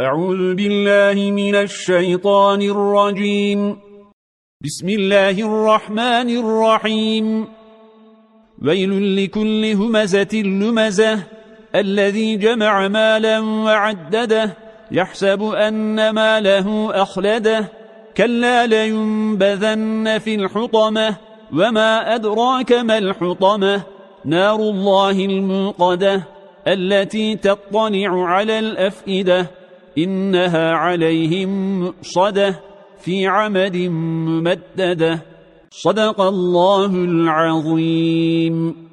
أعوذ بالله من الشيطان الرجيم. بسم الله الرحمن الرحيم. ويل لكل همزة لمزة. الذي جمع مالا وعدده يحسب أن ماله أخلده. كلا لينبذن في الحطمة. وما أدراك ما الحطمة. نار الله الموقدة. التي تطلع على الأفئدة. إنها عليهم مؤصدة في عمد ممددة. صدق الله العظيم.